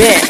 Yeah.